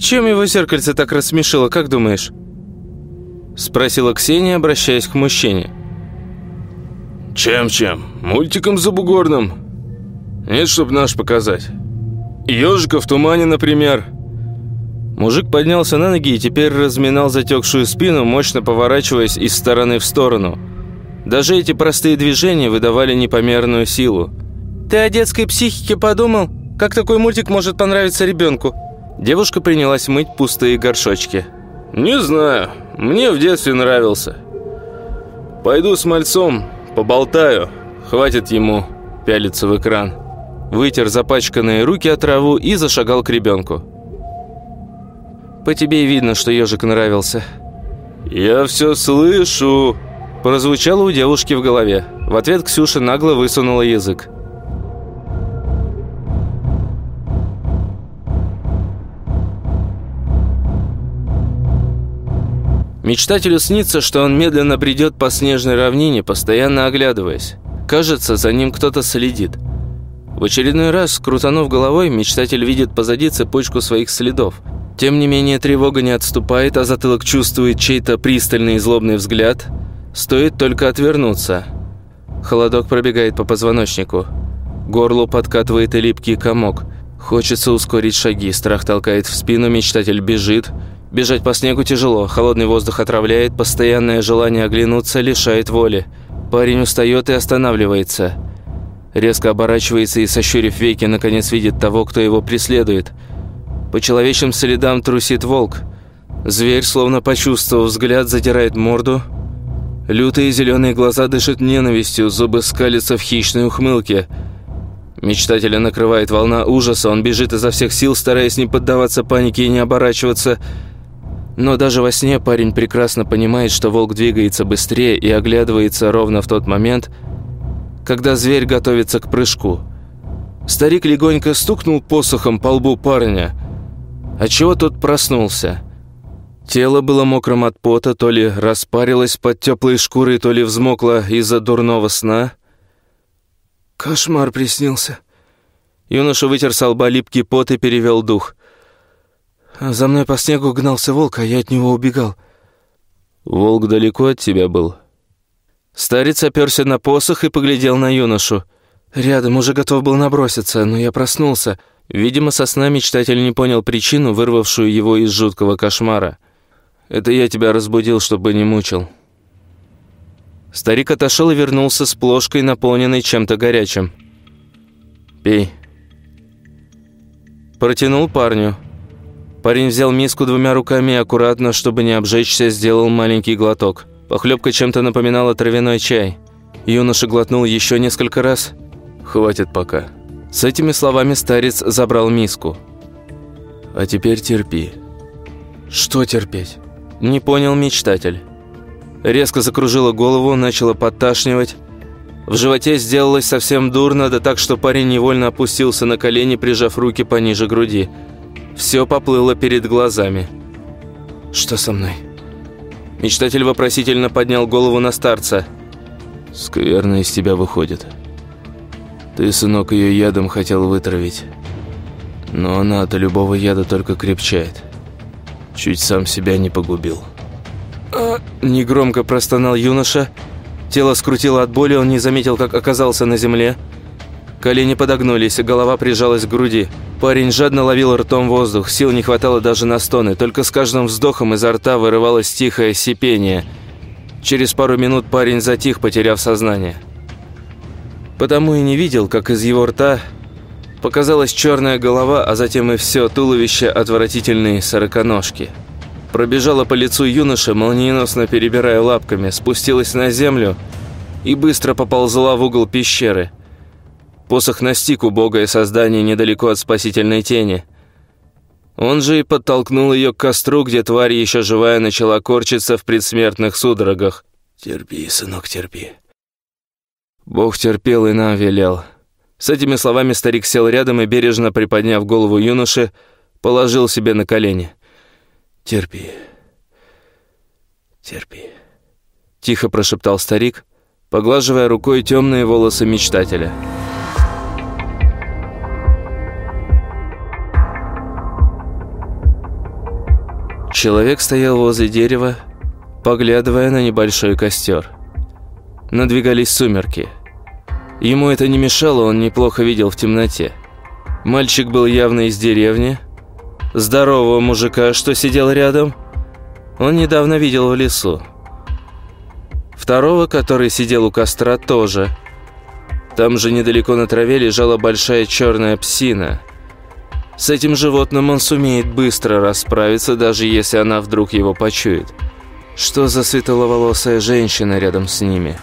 Чем его зеркальце так рассмешило, как думаешь?» Спросила Ксения, обращаясь к мужчине. «Чем-чем? Мультиком забугорным? Нет, чтоб наш показать. Ежика в тумане, например». Мужик поднялся на ноги и теперь разминал затекшую спину, мощно поворачиваясь из стороны в сторону. Даже эти простые движения выдавали непомерную силу. «Ты о детской психике подумал? Как такой мультик может понравиться ребенку?» Девушка принялась мыть пустые горшочки. «Не знаю. Мне в детстве нравился. Пойду с мальцом, поболтаю. Хватит ему пялиться в экран». Вытер запачканные руки от траву и зашагал к ребенку. «По тебе видно, что ежик нравился». «Я все слышу!» Прозвучало у девушки в голове. В ответ Ксюша нагло высунула язык. Мечтателю снится, что он медленно бредет по снежной равнине, постоянно оглядываясь. Кажется, за ним кто-то следит. В очередной раз, крутанув головой, мечтатель видит позади цепочку своих следов. Тем не менее, тревога не отступает, а затылок чувствует чей-то пристальный и злобный взгляд. Стоит только отвернуться. Холодок пробегает по позвоночнику. Горло подкатывает и липкий комок. Хочется ускорить шаги, страх толкает в спину, мечтатель бежит. Бежать по снегу тяжело, холодный воздух отравляет, постоянное желание оглянуться лишает воли. Парень устает и останавливается. Резко оборачивается и, сощурив веки, наконец видит того, кто его преследует. По человечьим следам трусит волк. Зверь, словно почувствовав взгляд, задирает морду. Лютые зеленые глаза дышат ненавистью, зубы скалятся в хищной ухмылке. Мечтателя накрывает волна ужаса, он бежит изо всех сил, стараясь не поддаваться панике и не оборачиваться. Но даже во сне парень прекрасно понимает, что волк двигается быстрее и оглядывается ровно в тот момент, когда зверь готовится к прыжку. Старик легонько стукнул посохом по лбу парня, отчего тот проснулся. Тело было мокрым от пота, то ли распарилось под теплой шкурой, то ли взмокло из-за дурного сна. Кошмар приснился. Юноша вытер с лба липкий пот и перевел дух. За мной по снегу гнался волк, а я от него убегал. «Волк далеко от тебя был?» Старец оперся на посох и поглядел на юношу. Рядом уже готов был наброситься, но я проснулся. Видимо, со сна мечтатель не понял причину, вырвавшую его из жуткого кошмара. «Это я тебя разбудил, чтобы не мучил». Старик отошел и вернулся с плошкой, наполненной чем-то горячим. «Пей». Протянул парню. Парень взял миску двумя руками и аккуратно, чтобы не обжечься, сделал маленький глоток. Похлебка чем-то напоминала травяной чай. Юноша глотнул еще несколько раз. «Хватит пока». С этими словами старец забрал миску. «А теперь терпи». «Что терпеть?» Не понял мечтатель. Резко закружила голову, начала подташнивать. В животе сделалось совсем дурно, да так, что парень невольно опустился на колени, прижав руки пониже груди. Все поплыло перед глазами. «Что со мной?» Мечтатель вопросительно поднял голову на старца. «Скверно из тебя выходит. Ты, сынок, ее ядом хотел вытравить. Но она от любого яда только крепчает. Чуть сам себя не погубил». А, негромко простонал юноша. Тело скрутило от боли, он не заметил, как оказался на земле. Колени подогнулись, голова прижалась к груди. Парень жадно ловил ртом воздух, сил не хватало даже на стоны, только с каждым вздохом изо рта вырывалось тихое сипение. Через пару минут парень затих, потеряв сознание. Потому и не видел, как из его рта показалась черная голова, а затем и все туловище отвратительной сороконожки. Пробежала по лицу юноша, молниеносно перебирая лапками, спустилась на землю и быстро поползла в угол пещеры. Посох настиг убогое создание недалеко от спасительной тени. Он же и подтолкнул ее к костру, где тварь, еще живая, начала корчиться в предсмертных судорогах. «Терпи, сынок, терпи». Бог терпел и нам велел. С этими словами старик сел рядом и, бережно приподняв голову юноши, положил себе на колени. «Терпи, терпи», — тихо прошептал старик, поглаживая рукой темные волосы мечтателя. Человек стоял возле дерева, поглядывая на небольшой костер. Надвигались сумерки. Ему это не мешало, он неплохо видел в темноте. Мальчик был явно из деревни. Здорового мужика, что сидел рядом, он недавно видел в лесу. Второго, который сидел у костра, тоже. Там же недалеко на траве лежала большая черная псина. С этим животным он сумеет быстро расправиться, даже если она вдруг его почует. Что за светловолосая женщина рядом с ними?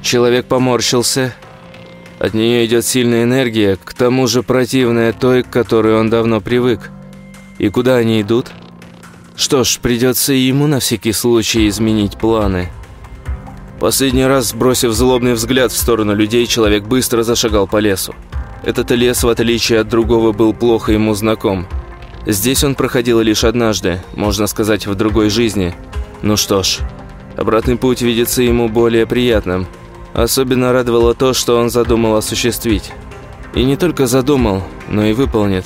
Человек поморщился от нее идет сильная энергия, к тому же противная той, к которой он давно привык. И куда они идут? Что ж, придется ему на всякий случай изменить планы. Последний раз, бросив злобный взгляд в сторону людей, человек быстро зашагал по лесу. Этот лес, в отличие от другого, был плохо ему знаком. Здесь он проходил лишь однажды, можно сказать, в другой жизни. Ну что ж, обратный путь видится ему более приятным – Особенно радовало то, что он задумал осуществить. И не только задумал, но и выполнит.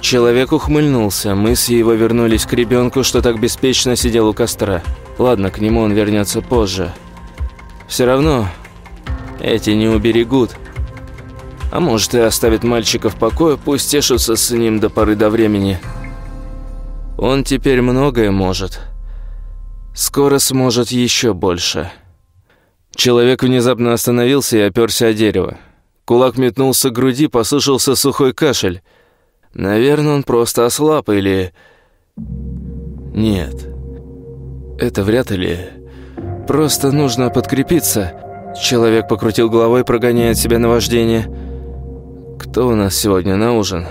Человек ухмыльнулся, мысли его вернулись к ребенку, что так беспечно сидел у костра. Ладно, к нему он вернется позже. Все равно эти не уберегут. А может и оставит мальчика в покое, пусть тешутся с ним до поры до времени. Он теперь многое может. Скоро сможет еще больше. Человек внезапно остановился и оперся о дерево. Кулак метнулся к груди, послышался сухой кашель. Наверное, он просто ослаб или... Нет. Это вряд ли. Просто нужно подкрепиться. Человек покрутил головой, прогоняя от себя наваждение. Кто у нас сегодня на ужин?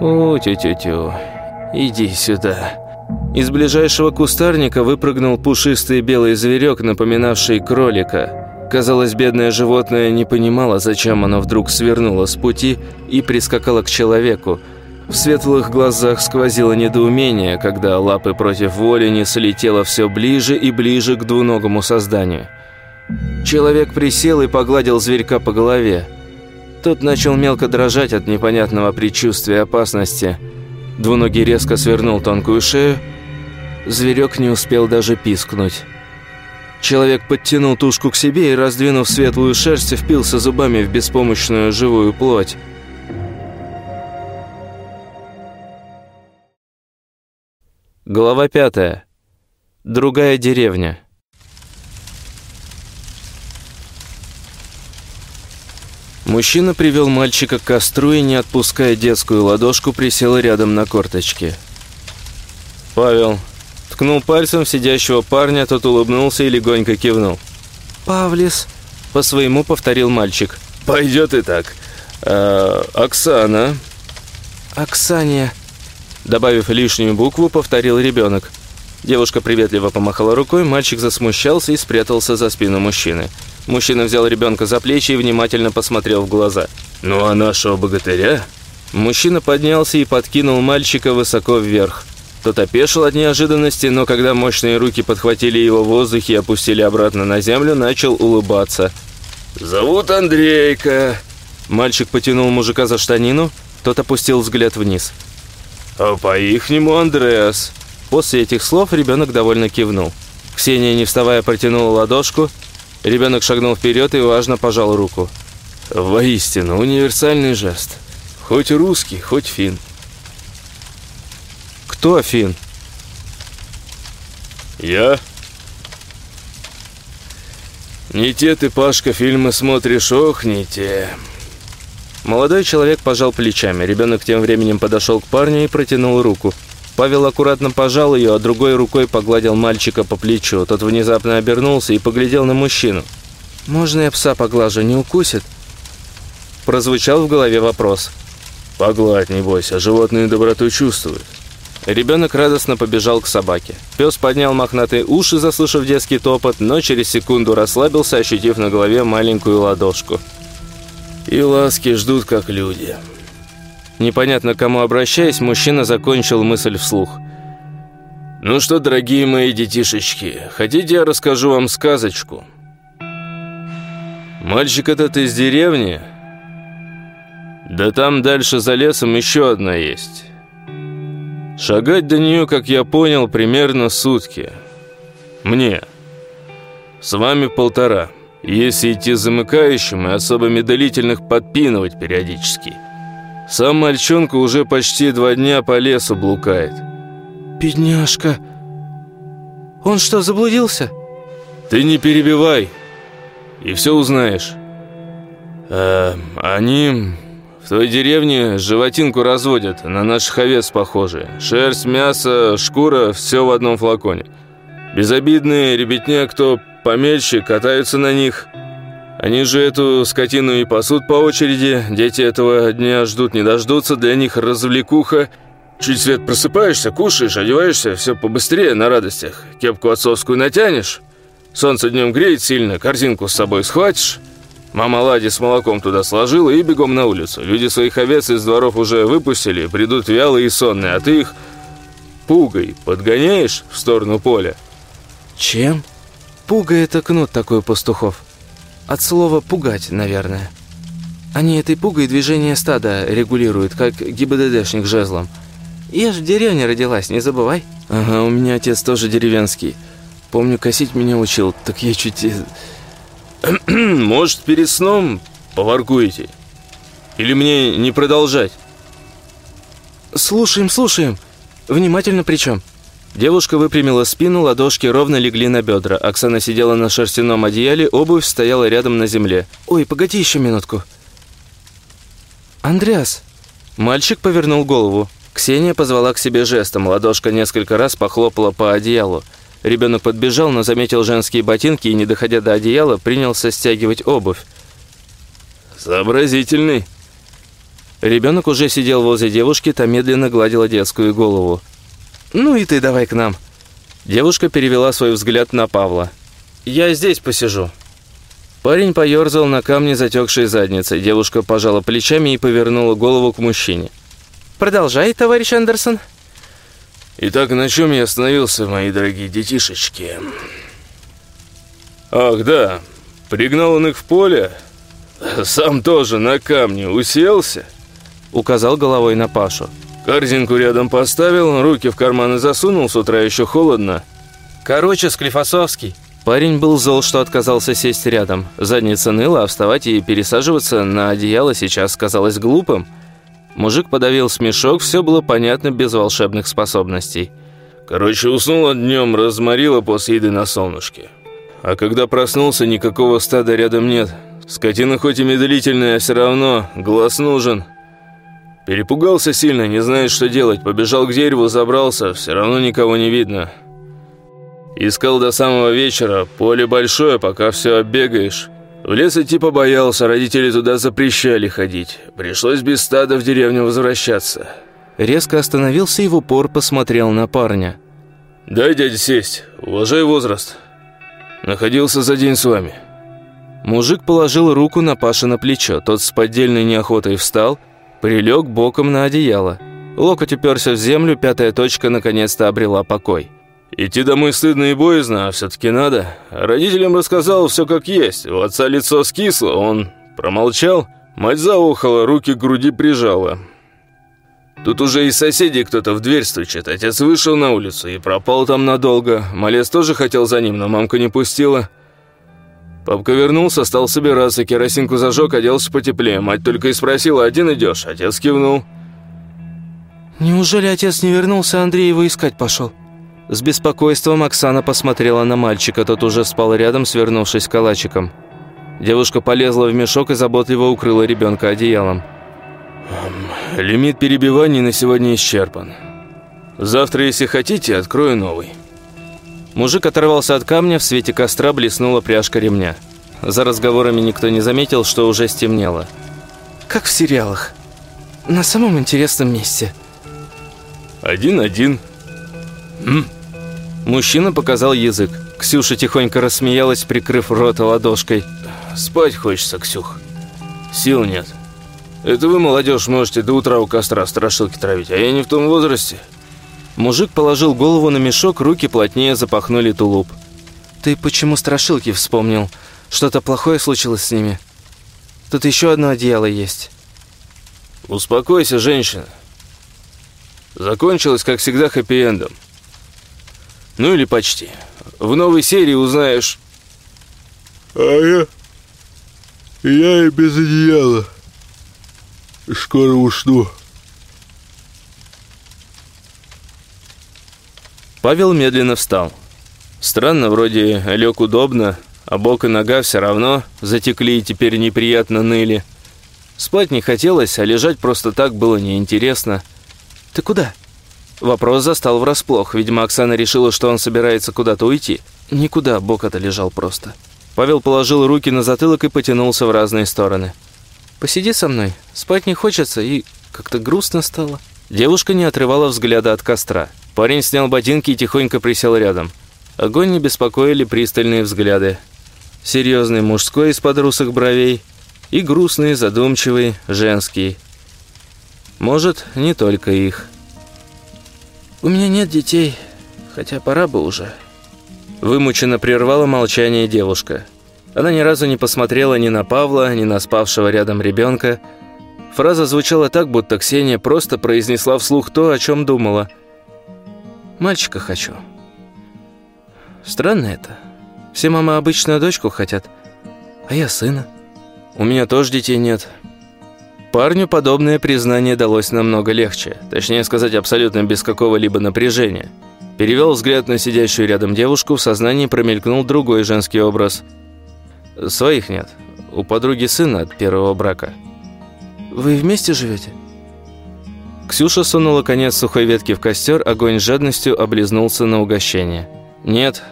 О, тю-тю-тю. Иди сюда. Из ближайшего кустарника выпрыгнул пушистый белый зверек, напоминавший кролика. Казалось, бедное животное не понимало, зачем оно вдруг свернуло с пути и прискакало к человеку. В светлых глазах сквозило недоумение, когда лапы против воли не слетело все ближе и ближе к двуногому созданию. Человек присел и погладил зверька по голове. Тот начал мелко дрожать от непонятного предчувствия опасности – Двуногий резко свернул тонкую шею. Зверек не успел даже пискнуть. Человек подтянул тушку к себе и, раздвинув светлую шерсть, впился зубами в беспомощную живую плоть. Глава пятая. Другая деревня. Мужчина привел мальчика к костру и, не отпуская детскую ладошку, присел рядом на корточке. «Павел». Ткнул пальцем в сидящего парня, тот улыбнулся и легонько кивнул. «Павлис», — по-своему повторил мальчик. «Пойдет и так. А, Оксана». «Оксания», — добавив лишнюю букву, повторил ребенок. Девушка приветливо помахала рукой, мальчик засмущался и спрятался за спину мужчины. Мужчина взял ребенка за плечи и внимательно посмотрел в глаза. «Ну а нашего богатыря?» Мужчина поднялся и подкинул мальчика высоко вверх. Тот опешил от неожиданности, но когда мощные руки подхватили его в воздухе и опустили обратно на землю, начал улыбаться. «Зовут Андрейка». Мальчик потянул мужика за штанину, тот опустил взгляд вниз. «А по-ихнему Андреас». После этих слов ребенок довольно кивнул. Ксения, не вставая, протянула ладошку, Ребенок шагнул вперед и важно пожал руку. Воистину, универсальный жест. Хоть русский, хоть фин. Кто фин? Я. Не те ты, Пашка, фильмы смотришь, ох, не те. Молодой человек пожал плечами. Ребенок тем временем подошел к парню и протянул руку. Павел аккуратно пожал ее, а другой рукой погладил мальчика по плечу. Тот внезапно обернулся и поглядел на мужчину. «Можно я пса поглажу, не укусит?» Прозвучал в голове вопрос. «Погладь, не бойся, животные доброту чувствуют». Ребенок радостно побежал к собаке. Пес поднял мохнатые уши, заслышав детский топот, но через секунду расслабился, ощутив на голове маленькую ладошку. «И ласки ждут, как люди». Непонятно кому обращаясь, мужчина закончил мысль вслух. «Ну что, дорогие мои детишечки, хотите я расскажу вам сказочку?» «Мальчик этот из деревни?» «Да там дальше за лесом еще одна есть. Шагать до нее, как я понял, примерно сутки. Мне. С вами полтора. Если идти замыкающим и особо медлительных подпинывать периодически. Сам мальчонка уже почти два дня по лесу блукает. «Бедняжка! Он что, заблудился?» «Ты не перебивай, и все узнаешь. Э, они в той деревне животинку разводят, на наших овец похожие. Шерсть, мясо, шкура – все в одном флаконе. Безобидные ребятня, кто помельче, катаются на них. Они же эту скотину и пасут по очереди. Дети этого дня ждут, не дождутся. Для них развлекуха. Чуть свет просыпаешься, кушаешь, одеваешься, все побыстрее на радостях. Кепку отцовскую натянешь. Солнце днем греет сильно, корзинку с собой схватишь. Мама Лади с молоком туда сложила и бегом на улицу. Люди своих овец из дворов уже выпустили, придут вялые и сонные, а ты их пугой подгоняешь в сторону поля. Чем? Пуга – это кнут такой пастухов. От слова «пугать», наверное. Они этой пугой движение стада регулируют, как ГИБДДшник жезлом. Я же в деревне родилась, не забывай. Ага, у меня отец тоже деревенский. Помню, косить меня учил, так я чуть... Может, перед сном поваркуете? Или мне не продолжать? Слушаем, слушаем. Внимательно причем. Девушка выпрямила спину, ладошки ровно легли на бедра. Оксана сидела на шерстяном одеяле, обувь стояла рядом на земле. «Ой, погоди еще минутку». «Андреас». Мальчик повернул голову. Ксения позвала к себе жестом, ладошка несколько раз похлопала по одеялу. Ребенок подбежал, но заметил женские ботинки и, не доходя до одеяла, принялся стягивать обувь. «Сообразительный». Ребенок уже сидел возле девушки, та медленно гладила детскую голову. «Ну и ты давай к нам». Девушка перевела свой взгляд на Павла. «Я здесь посижу». Парень поерзал на камне затекшей задницей. Девушка пожала плечами и повернула голову к мужчине. «Продолжай, товарищ Андерсон». Итак, на чем я остановился, мои дорогие детишечки? Ах, да, пригнал он их в поле, сам тоже на камне уселся, указал головой на Пашу. Корзинку рядом поставил, руки в карманы засунул, с утра еще холодно. Короче, Склифосовский. Парень был зол, что отказался сесть рядом. Задница ныла, а вставать и пересаживаться на одеяло сейчас казалось глупым. Мужик подавил смешок, все было понятно без волшебных способностей. Короче, уснула днем, разморила после еды на солнышке. А когда проснулся, никакого стада рядом нет. Скотина хоть и медлительная, а все равно глаз нужен. Перепугался сильно, не знает, что делать. Побежал к дереву, забрался, все равно никого не видно. Искал до самого вечера, поле большое, пока все оббегаешь. В лес идти побоялся, родители туда запрещали ходить. Пришлось без стада в деревню возвращаться. Резко остановился и в упор посмотрел на парня. «Дай дядя сесть, уважай возраст. Находился за день с вами». Мужик положил руку на Паша на плечо. Тот с поддельной неохотой встал, прилег боком на одеяло. Локоть уперся в землю, пятая точка наконец-то обрела покой. Идти домой стыдно и боязно, а все-таки надо. Родителям рассказал все как есть. У отца лицо скисло, он промолчал. Мать заухала, руки к груди прижала. Тут уже из соседей кто-то в дверь стучит. Отец вышел на улицу и пропал там надолго. Малец тоже хотел за ним, но мамка не пустила. Папка вернулся, стал собираться, керосинку зажег, оделся потеплее. Мать только и спросила, один идешь? Отец кивнул. «Неужели отец не вернулся, Андрей его искать пошел?» С беспокойством Оксана посмотрела на мальчика, тот уже спал рядом, свернувшись калачиком. Девушка полезла в мешок и заботливо укрыла ребенка одеялом. «Лимит перебиваний на сегодня исчерпан. Завтра, если хотите, открою новый». Мужик оторвался от камня, в свете костра блеснула пряжка ремня. За разговорами никто не заметил, что уже стемнело. «Как в сериалах. На самом интересном месте». «Один-один», «М?» Мужчина показал язык. Ксюша тихонько рассмеялась, прикрыв рот ладошкой. «Спать хочется, Ксюх. Сил нет. Это вы, молодежь, можете до утра у костра страшилки травить, а я не в том возрасте». Мужик положил голову на мешок, руки плотнее запахнули тулуп. «Ты почему страшилки вспомнил? Что-то плохое случилось с ними? Тут еще одно одеяло есть». «Успокойся, женщина. Закончилось, как всегда, хэппи-эндом. Ну или почти. В новой серии узнаешь... А я... Я и без одеяла. Скоро усну. Павел медленно встал. Странно, вроде лег удобно, а бок и нога все равно затекли и теперь неприятно ныли. Спать не хотелось, а лежать просто так было неинтересно. «Ты куда?» Вопрос застал врасплох. Видимо, Оксана решила, что он собирается куда-то уйти. Никуда, бок это лежал просто. Павел положил руки на затылок и потянулся в разные стороны. «Посиди со мной. Спать не хочется, и как-то грустно стало». Девушка не отрывала взгляда от костра. Парень снял ботинки и тихонько присел рядом. Огонь не беспокоили пристальные взгляды. Серьезный мужской из-под русых бровей и грустный, задумчивый, женский. Может, не только их. «У меня нет детей, хотя пора бы уже». Вымученно прервала молчание девушка. Она ни разу не посмотрела ни на Павла, ни на спавшего рядом ребенка. Фраза звучала так, будто Ксения просто произнесла вслух то, о чем думала. «Мальчика хочу». Странно это. Все мамы обычно дочку хотят, а я сына. У меня тоже детей нет. Парню подобное признание далось намного легче. Точнее сказать, абсолютно без какого-либо напряжения. Перевел взгляд на сидящую рядом девушку, в сознании промелькнул другой женский образ. Своих нет. У подруги сына от первого брака. «Вы вместе живете?» Ксюша сунула конец сухой ветки в костер, огонь с жадностью облизнулся на угощение. «Нет,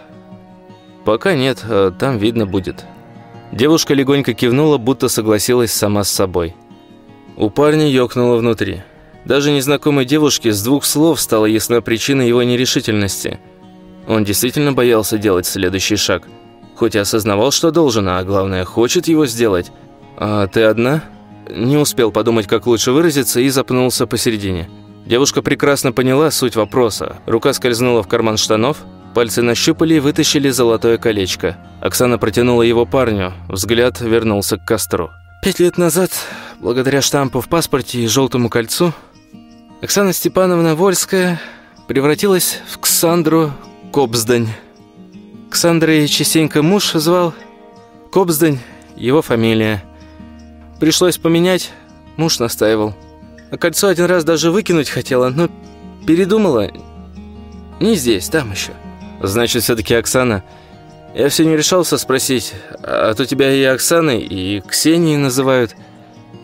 «Пока нет, а там видно будет». Девушка легонько кивнула, будто согласилась сама с собой. У парня ёкнуло внутри. Даже незнакомой девушке с двух слов стала ясна причина его нерешительности. Он действительно боялся делать следующий шаг. Хоть и осознавал, что должен, а главное, хочет его сделать. «А ты одна?» Не успел подумать, как лучше выразиться, и запнулся посередине. Девушка прекрасно поняла суть вопроса. Рука скользнула в карман штанов, Пальцы нащупали и вытащили золотое колечко. Оксана протянула его парню. Взгляд вернулся к костру. Пять лет назад, благодаря штампу в паспорте и желтому кольцу, Оксана Степановна Вольская превратилась в Ксандру Кобздань. Ксандрой частенько муж звал. Кобздань – его фамилия. Пришлось поменять, муж настаивал. А кольцо один раз даже выкинуть хотела, но передумала. Не здесь, там еще. Значит, все-таки Оксана. Я все не решался спросить, а то тебя и Оксаной, и Ксенией называют.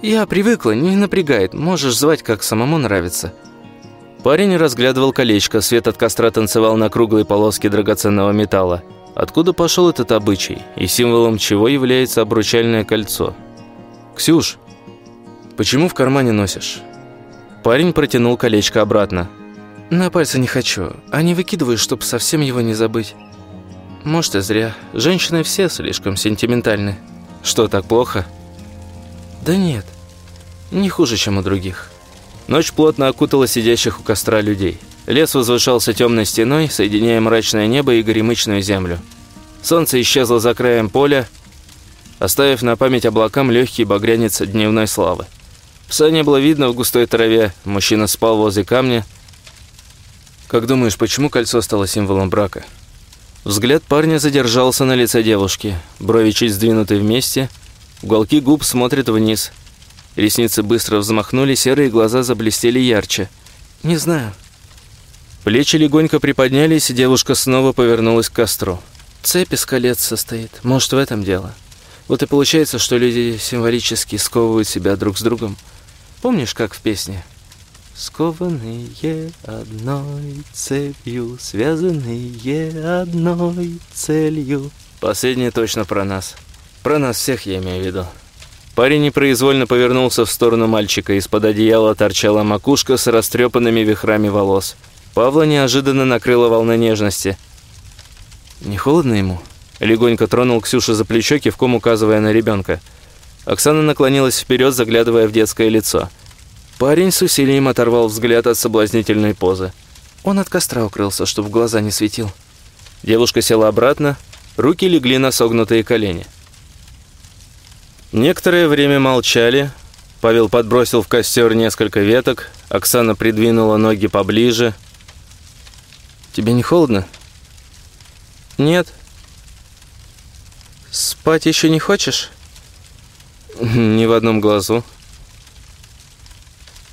Я привыкла, не напрягает, можешь звать, как самому нравится. Парень разглядывал колечко, свет от костра танцевал на круглой полоске драгоценного металла. Откуда пошел этот обычай, и символом чего является обручальное кольцо? «Ксюш, почему в кармане носишь?» Парень протянул колечко обратно. «На пальцы не хочу, а не выкидываю, чтобы совсем его не забыть». «Может, и зря. Женщины все слишком сентиментальны». «Что, так плохо?» «Да нет, не хуже, чем у других». Ночь плотно окутала сидящих у костра людей. Лес возвышался темной стеной, соединяя мрачное небо и горемычную землю. Солнце исчезло за краем поля, оставив на память облакам легкий багрянец дневной славы. Пса не было видно в густой траве, мужчина спал возле камня, «Как думаешь, почему кольцо стало символом брака?» Взгляд парня задержался на лице девушки. Брови чуть сдвинуты вместе, уголки губ смотрят вниз. Ресницы быстро взмахнули, серые глаза заблестели ярче. «Не знаю». Плечи легонько приподнялись, и девушка снова повернулась к костру. «Цепь из колец состоит. Может, в этом дело. Вот и получается, что люди символически сковывают себя друг с другом. Помнишь, как в песне?» Скованные одной цепью, связанные одной целью. Последнее точно про нас. Про нас всех я имею в виду. Парень непроизвольно повернулся в сторону мальчика. Из-под одеяла торчала макушка с растрепанными вихрами волос. Павла неожиданно накрыла волна нежности. «Не холодно ему?» Легонько тронул Ксюша за плечо, кивком указывая на ребенка. Оксана наклонилась вперед, заглядывая в детское лицо. Парень с усилием оторвал взгляд от соблазнительной позы. Он от костра укрылся, чтобы в глаза не светил. Девушка села обратно, руки легли на согнутые колени. Некоторое время молчали, Павел подбросил в костер несколько веток, Оксана придвинула ноги поближе. «Тебе не холодно?» «Нет». «Спать еще не хочешь?» «Ни в одном глазу».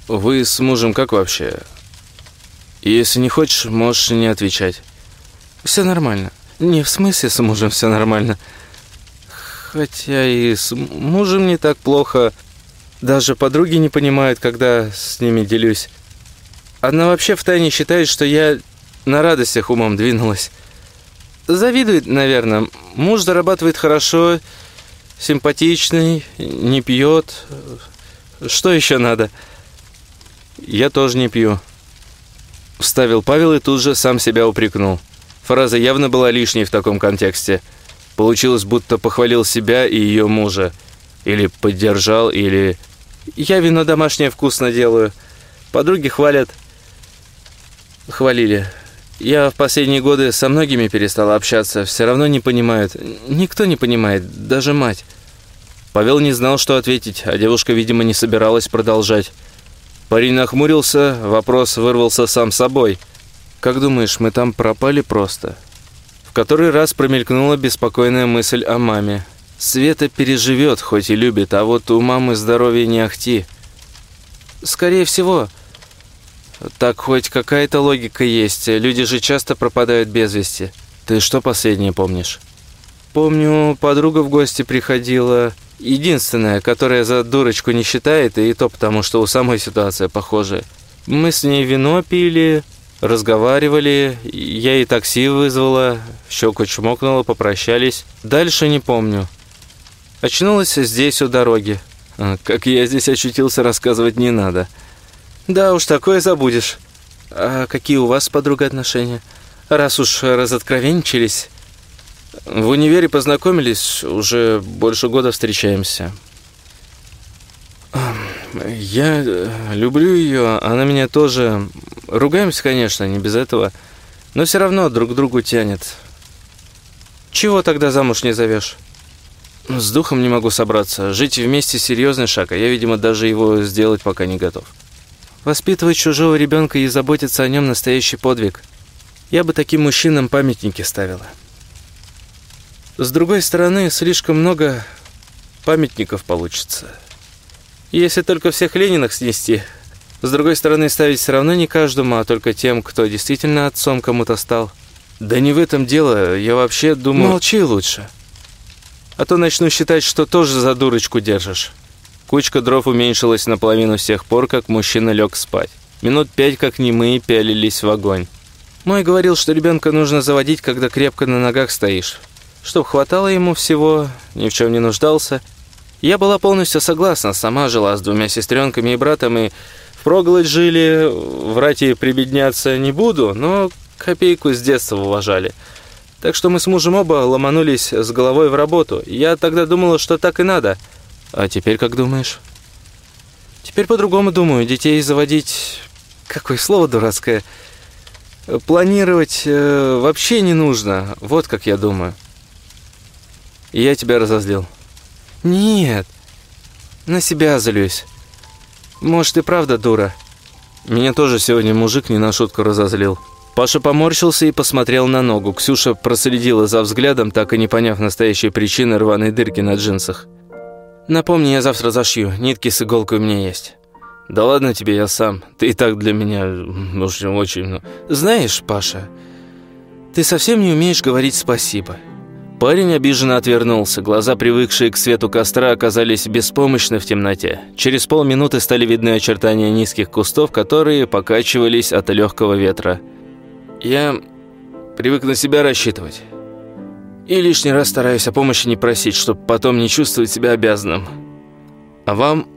«Вы с мужем как вообще?» «Если не хочешь, можешь не отвечать». «Все нормально». «Не, в смысле с мужем все нормально». «Хотя и с мужем не так плохо. Даже подруги не понимают, когда с ними делюсь. Одна вообще втайне считает, что я на радостях умом двинулась. Завидует, наверное. Муж зарабатывает хорошо, симпатичный, не пьет. Что еще надо?» «Я тоже не пью», — вставил Павел и тут же сам себя упрекнул. Фраза явно была лишней в таком контексте. Получилось, будто похвалил себя и ее мужа. Или поддержал, или... «Я вино домашнее вкусно делаю. Подруги хвалят». Хвалили. Я в последние годы со многими перестала общаться. Все равно не понимают. Никто не понимает, даже мать. Павел не знал, что ответить, а девушка, видимо, не собиралась продолжать. Парень нахмурился, вопрос вырвался сам собой. «Как думаешь, мы там пропали просто?» В который раз промелькнула беспокойная мысль о маме. Света переживет, хоть и любит, а вот у мамы здоровье не ахти. «Скорее всего. Так хоть какая-то логика есть. Люди же часто пропадают без вести. Ты что последнее помнишь?» «Помню, подруга в гости приходила...» Единственная, которая за дурочку не считает, и то потому, что у самой ситуация похожая. Мы с ней вино пили, разговаривали, я ей такси вызвала, щеку чмокнула, попрощались. Дальше не помню. Очнулась здесь у дороги. А, как я здесь очутился, рассказывать не надо. Да уж, такое забудешь. А какие у вас с подругой отношения? Раз уж разоткровенничались... В универе познакомились, уже больше года встречаемся. Я э, люблю ее, она меня тоже... Ругаемся, конечно, не без этого, но все равно друг к другу тянет. Чего тогда замуж не зовешь? С духом не могу собраться. Жить вместе – серьезный шаг, а я, видимо, даже его сделать пока не готов. Воспитывать чужого ребенка и заботиться о нем – настоящий подвиг. Я бы таким мужчинам памятники ставила. С другой стороны, слишком много памятников получится. Если только всех Лениных снести. С другой стороны, ставить все равно не каждому, а только тем, кто действительно отцом кому-то стал. Да не в этом дело, я вообще думаю... Молчи лучше. А то начну считать, что тоже за дурочку держишь. Кучка дров уменьшилась наполовину с тех пор, как мужчина лег спать. Минут пять, как немые, пялились в огонь. Мой говорил, что ребенка нужно заводить, когда крепко на ногах стоишь чтоб хватало ему всего, ни в чем не нуждался. Я была полностью согласна, сама жила с двумя сестренками и братом, и впроголодь жили, врать и прибедняться не буду, но копейку с детства уважали. Так что мы с мужем оба ломанулись с головой в работу. Я тогда думала, что так и надо. А теперь как думаешь? Теперь по-другому думаю. Детей заводить... Какое слово дурацкое. Планировать э, вообще не нужно. Вот как я думаю. И я тебя разозлил. Нет, на себя злюсь. Может, и правда дура. Меня тоже сегодня мужик не на шутку разозлил. Паша поморщился и посмотрел на ногу. Ксюша проследила за взглядом, так и не поняв настоящей причины рваной дырки на джинсах. «Напомни, я завтра зашью. Нитки с иголкой у меня есть». «Да ладно тебе, я сам. Ты и так для меня уж очень...» ну. «Знаешь, Паша, ты совсем не умеешь говорить спасибо. Парень обиженно отвернулся. Глаза, привыкшие к свету костра, оказались беспомощны в темноте. Через полминуты стали видны очертания низких кустов, которые покачивались от легкого ветра. «Я привык на себя рассчитывать. И лишний раз стараюсь о помощи не просить, чтобы потом не чувствовать себя обязанным. А вам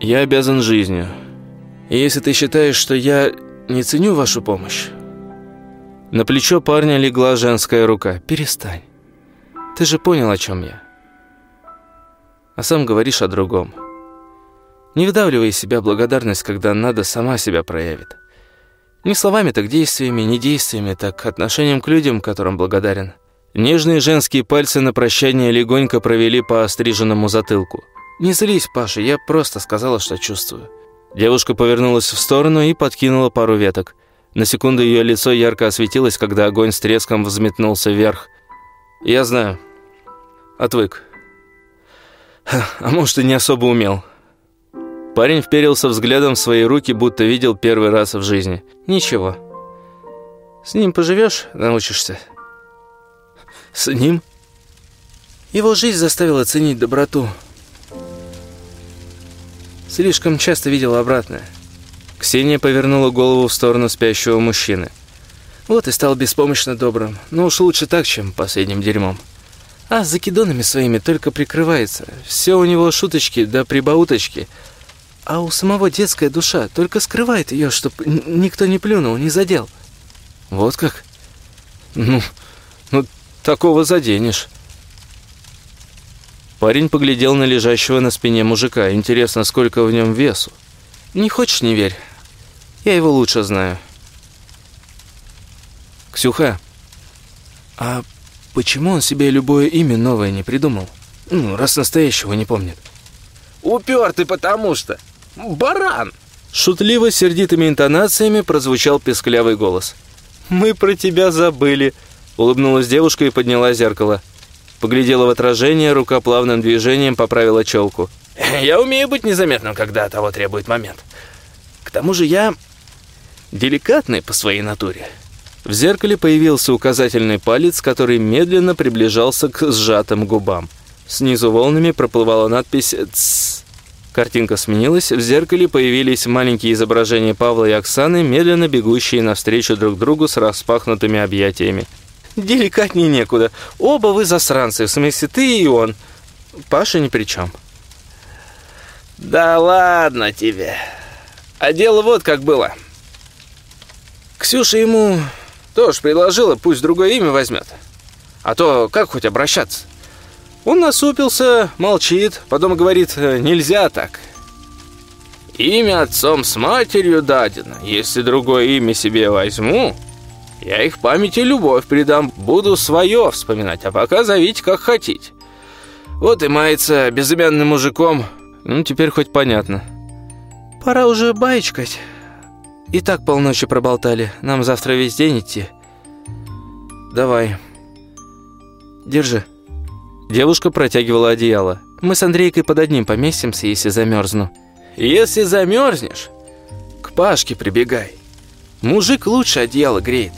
я обязан жизнью. И если ты считаешь, что я не ценю вашу помощь, на плечо парня легла женская рука. «Перестань. Ты же понял, о чем я. А сам говоришь о другом. Не выдавливай из себя благодарность, когда надо, сама себя проявит. Не словами, так действиями, не действиями, так отношением к людям, которым благодарен». Нежные женские пальцы на прощание легонько провели по остриженному затылку. Не злись, Паша, я просто сказала, что чувствую». Девушка повернулась в сторону и подкинула пару веток. На секунду ее лицо ярко осветилось, когда огонь с треском взметнулся вверх. «Я знаю. Отвык. А может, и не особо умел». Парень вперился взглядом в свои руки, будто видел первый раз в жизни. «Ничего. С ним поживешь, научишься». «С ним?» Его жизнь заставила ценить доброту. Слишком часто видел обратное. Ксения повернула голову в сторону спящего мужчины. Вот и стал беспомощно добрым. Но уж лучше так, чем последним дерьмом. А с закидонами своими только прикрывается. Все у него шуточки да прибауточки. А у самого детская душа только скрывает ее, чтоб никто не плюнул, не задел. Вот как? Ну, ну такого заденешь. Парень поглядел на лежащего на спине мужика. Интересно, сколько в нем весу? Не хочешь, не верь. Я его лучше знаю. Ксюха, а почему он себе любое имя новое не придумал? Ну, раз настоящего не помнит. Упертый потому что. Баран! Шутливо сердитыми интонациями прозвучал песклявый голос. «Мы про тебя забыли», — улыбнулась девушка и подняла зеркало. Поглядела в отражение, рука плавным движением поправила челку. «Я умею быть незаметным, когда того требует момент. К тому же я деликатный по своей натуре». В зеркале появился указательный палец, который медленно приближался к сжатым губам. Снизу волнами проплывала надпись «Тссс». Картинка сменилась, в зеркале появились маленькие изображения Павла и Оксаны, медленно бегущие навстречу друг другу с распахнутыми объятиями. Деликатнее некуда. Оба вы засранцы, в смысле ты и он. Паша ни при чем. Да ладно тебе. А дело вот как было. Ксюша ему тоже предложила, пусть другое имя возьмет. А то как хоть обращаться? Он насупился, молчит, потом говорит, нельзя так. Имя отцом с матерью дадено. Если другое имя себе возьму, я их памяти любовь придам, буду свое вспоминать, а пока зовите как хотите. Вот и мается безымянным мужиком. Ну, теперь хоть понятно. Пора уже баечкать. И так полночи проболтали. Нам завтра весь день идти. Давай. Держи. Девушка протягивала одеяло. Мы с Андрейкой под одним поместимся, если замерзну. Если замерзнешь, к Пашке прибегай. Мужик лучше одеяло греет.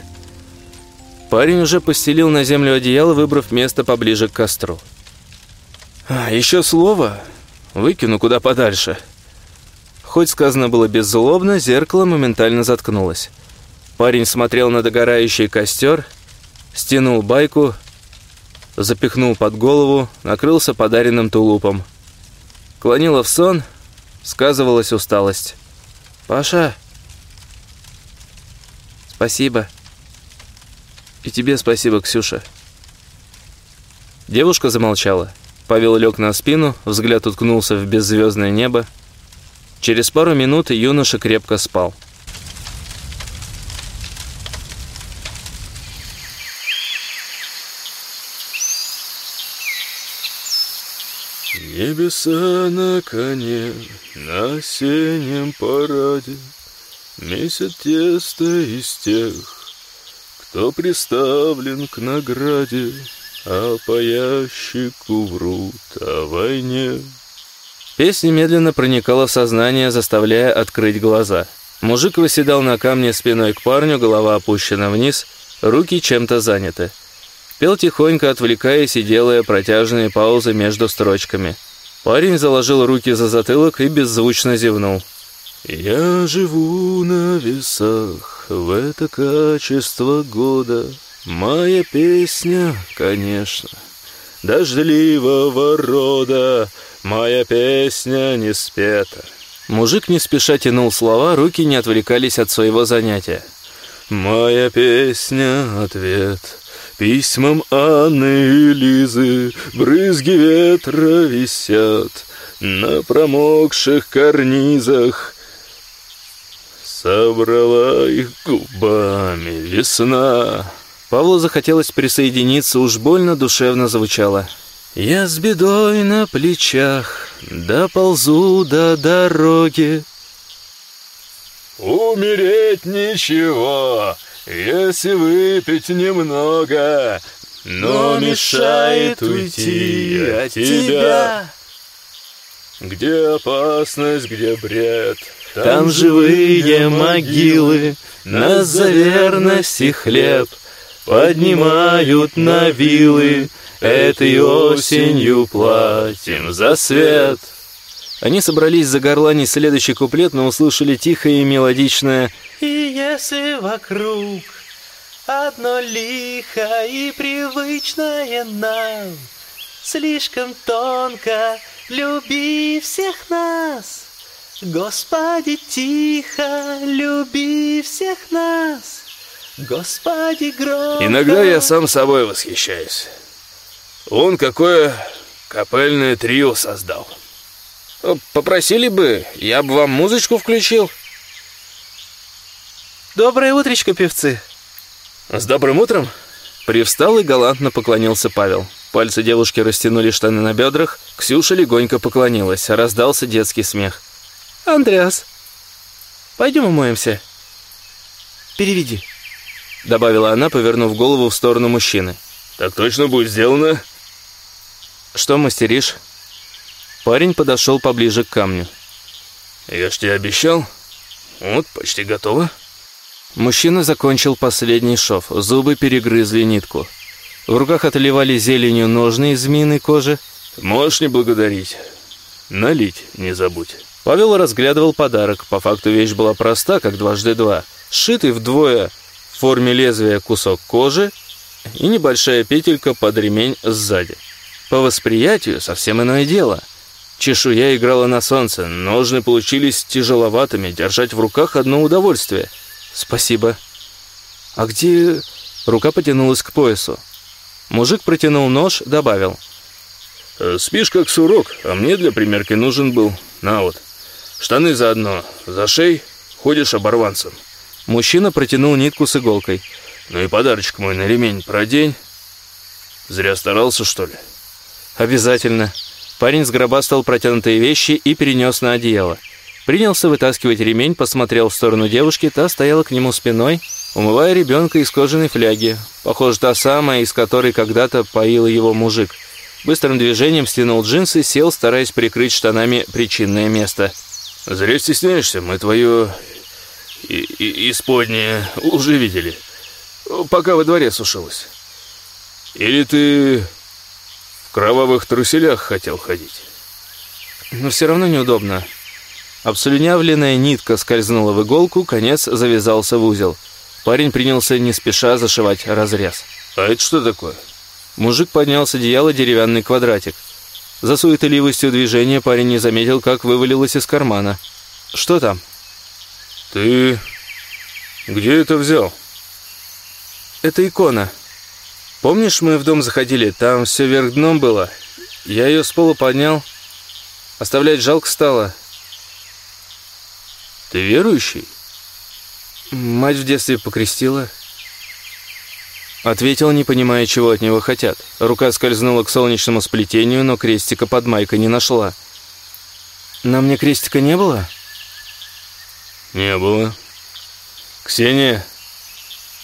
Парень уже постелил на землю одеяло, выбрав место поближе к костру. А, еще слово. Выкину куда подальше. Хоть сказано было беззлобно, зеркало моментально заткнулось. Парень смотрел на догорающий костер, стянул байку, запихнул под голову, накрылся подаренным тулупом. Клонила в сон, сказывалась усталость. «Паша!» «Спасибо!» «И тебе спасибо, Ксюша». Девушка замолчала. Павел лег на спину, взгляд уткнулся в беззвездное небо. Через пару минут юноша крепко спал. Небеса на коне, на осеннем параде Месяц теста из тех, кто приставлен к награде, а по ящику врут о войне. Песня медленно проникала в сознание, заставляя открыть глаза. Мужик выседал на камне спиной к парню, голова опущена вниз, руки чем-то заняты. Пел тихонько, отвлекаясь и делая протяжные паузы между строчками. Парень заложил руки за затылок и беззвучно зевнул. «Я живу на весах, в это качество года. Моя песня, конечно, дождливого рода. Моя песня не спета Мужик не спеша тянул слова, руки не отвлекались от своего занятия. Моя песня — ответ Письмам Анны и Лизы Брызги ветра висят На промокших карнизах Собрала их губами весна. Павлу захотелось присоединиться, уж больно душевно звучало. Я с бедой на плечах, доползу до дороги. Умереть ничего, если выпить немного, но мешает уйти от тебя. Где опасность, где бред, там живые могилы, нас за верность и хлеб поднимают на вилы. Этой осенью платим за свет. Они собрались за горлани следующий куплет, но услышали тихое и мелодичное «И если вокруг одно лихо и привычное нам, слишком тонко люби всех нас, Господи, тихо люби всех нас, Господи, громко...» Иногда я сам собой восхищаюсь. Он какое капельное трио создал. Попросили бы, я бы вам музычку включил. Доброе утречко, певцы. С добрым утром. Привстал и галантно поклонился Павел. Пальцы девушки растянули штаны на бедрах, Ксюша легонько поклонилась, раздался детский смех. «Андреас, пойдем умоемся. Переведи», — добавила она, повернув голову в сторону мужчины. «Так точно будет сделано?» «Что мастеришь?» Парень подошел поближе к камню. «Я ж тебе обещал. Вот, почти готово». Мужчина закончил последний шов, зубы перегрызли нитку. В руках отливали зеленью ножны из змеиной кожи. «Можешь не благодарить. Налить не забудь». Павел разглядывал подарок. По факту вещь была проста, как дважды два. Сшитый вдвое в форме лезвия кусок кожи и небольшая петелька под ремень сзади. По восприятию совсем иное дело. Чешуя играла на солнце, ножны получились тяжеловатыми, держать в руках одно удовольствие. Спасибо. А где... Рука потянулась к поясу. Мужик протянул нож, добавил. «Э, «Спишь как сурок, а мне для примерки нужен был. На вот. Штаны заодно. За шеей ходишь оборванцем». Мужчина протянул нитку с иголкой. «Ну и подарочек мой на ремень продень. Зря старался, что ли?» «Обязательно». Парень сгробастал протянутые вещи и перенес на одеяло. Принялся вытаскивать ремень, посмотрел в сторону девушки, та стояла к нему спиной, умывая ребенка из кожаной фляги. Похоже, та самая, из которой когда-то поил его мужик. Быстрым движением стянул джинсы, сел, стараясь прикрыть штанами причинное место. «Зря стесняешься, мы твое и и исподнее уже видели, пока во дворе сушилась. Или ты кровавых труселях хотел ходить. Но все равно неудобно. Обслюнявленная нитка скользнула в иголку, конец завязался в узел. Парень принялся не спеша зашивать разрез. «А это что такое?» Мужик поднял с одеяла деревянный квадратик. За суетливостью движения парень не заметил, как вывалилось из кармана. «Что там?» «Ты где это взял?» «Это икона», Помнишь, мы в дом заходили, там все вверх дном было? Я ее с пола поднял. Оставлять жалко стало. Ты верующий? Мать в детстве покрестила. Ответил, не понимая, чего от него хотят. Рука скользнула к солнечному сплетению, но крестика под майкой не нашла. На мне крестика не было? Не было. Ксения,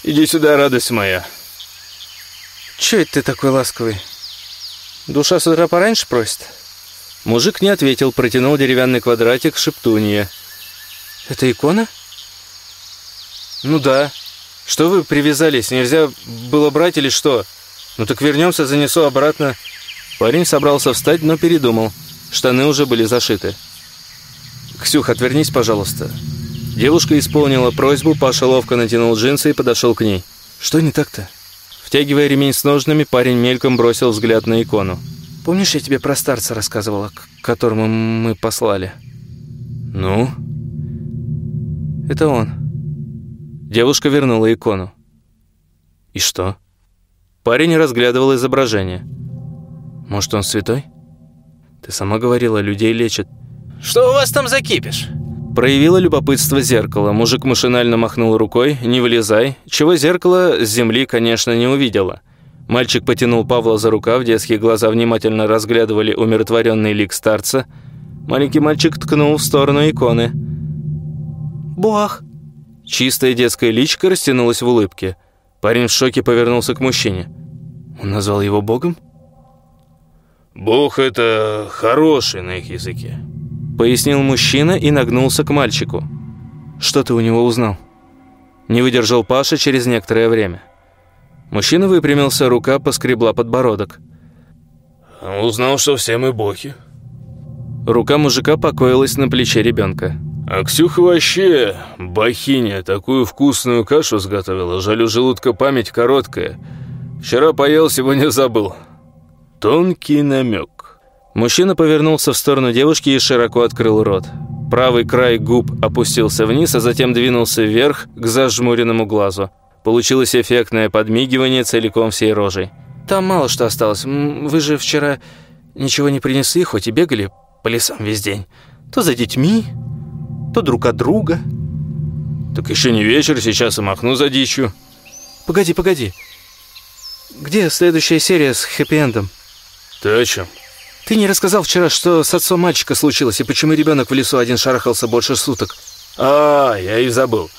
иди сюда, радость моя. «Чё это ты такой ласковый? Душа с утра пораньше просит?» Мужик не ответил, протянул деревянный квадратик шептунья. «Это икона?» «Ну да. Что вы привязались? Нельзя было брать или что? Ну так вернемся, занесу обратно». Парень собрался встать, но передумал. Штаны уже были зашиты. «Ксюх, отвернись, пожалуйста». Девушка исполнила просьбу, Паша ловко натянул джинсы и подошел к ней. «Что не так-то?» Втягивая ремень с ножными, парень мельком бросил взгляд на икону. «Помнишь, я тебе про старца рассказывала, к которому мы послали?» «Ну?» «Это он». Девушка вернула икону. «И что?» Парень разглядывал изображение. «Может, он святой?» «Ты сама говорила, людей лечат». «Что у вас там за кипиш?» Проявило любопытство зеркало. Мужик машинально махнул рукой «Не вылезай», чего зеркало с земли, конечно, не увидело. Мальчик потянул Павла за рукав, детские глаза внимательно разглядывали умиротворенный лик старца. Маленький мальчик ткнул в сторону иконы. «Бог!» Чистая детская личка растянулась в улыбке. Парень в шоке повернулся к мужчине. Он назвал его богом? «Бог — это хороший на их языке», — пояснил мужчина и нагнулся к мальчику. «Что ты у него узнал?» Не выдержал Паша через некоторое время. Мужчина выпрямился, рука поскребла подбородок. «Узнал, что все мы боги». Рука мужика покоилась на плече ребенка. «А Ксюха вообще бахиня, такую вкусную кашу сготовила. Жаль, у желудка память короткая. Вчера поел, сегодня забыл». Тонкий намек. Мужчина повернулся в сторону девушки и широко открыл рот. Правый край губ опустился вниз, а затем двинулся вверх к зажмуренному глазу. Получилось эффектное подмигивание целиком всей рожей. «Там мало что осталось. Вы же вчера ничего не принесли, хоть и бегали по лесам весь день. То за детьми, то друг от друга». «Так еще не вечер, сейчас и махну за дичью». «Погоди, погоди. Где следующая серия с хэппи-эндом?» «Ты о чем?» «Ты не рассказал вчера, что с отцом мальчика случилось, и почему ребенок в лесу один шарахался больше суток?» «А, я и забыл.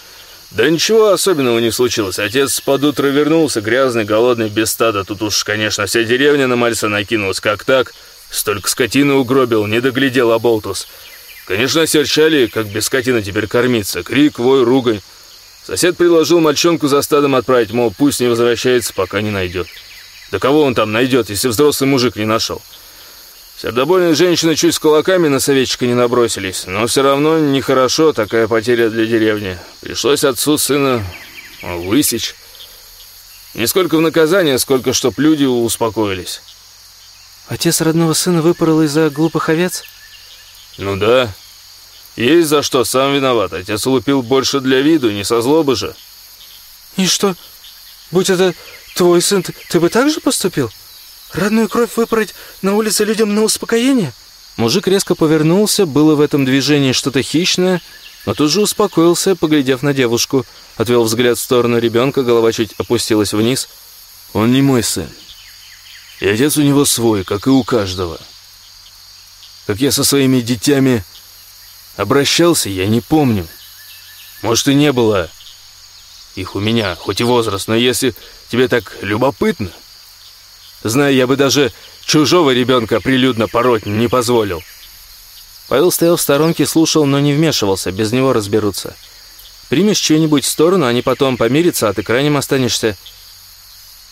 Да ничего особенного не случилось. Отец под утро вернулся, грязный, голодный, без стада. Тут уж, конечно, вся деревня на мальца накинулась. Как так? Столько скотины угробил, не доглядел оболтус. Конечно, серчали, как без скотины теперь кормиться. Крик, вой, ругань. Сосед предложил мальчонку за стадом отправить, мол, пусть не возвращается, пока не найдет. Да кого он там найдет, если взрослый мужик не нашел? Сердобольные женщины чуть с кулаками на советчика не набросились, но все равно нехорошо такая потеря для деревни. Пришлось отцу сына высечь. Не сколько в наказание, сколько чтоб люди успокоились. Отец родного сына выпорол из-за глупых овец? Ну да. Есть за что, сам виноват. Отец улупил больше для виду, не со злобы же. И что? Будь это Твой сын, ты бы так же поступил? Родную кровь выпороть на улице людям на успокоение? Мужик резко повернулся, было в этом движении что-то хищное, но тут же успокоился, поглядев на девушку. Отвел взгляд в сторону ребенка, голова чуть опустилась вниз. «Он не мой сын. И отец у него свой, как и у каждого. Как я со своими детьми обращался, я не помню. Может, и не было их у меня, хоть и возраст, но если тебе так любопытно... Знаю, я бы даже чужого ребенка прилюдно пороть не позволил. Павел стоял в сторонке, слушал, но не вмешивался, без него разберутся. Примешь что-нибудь в сторону, они потом помирятся, а ты крайним останешься.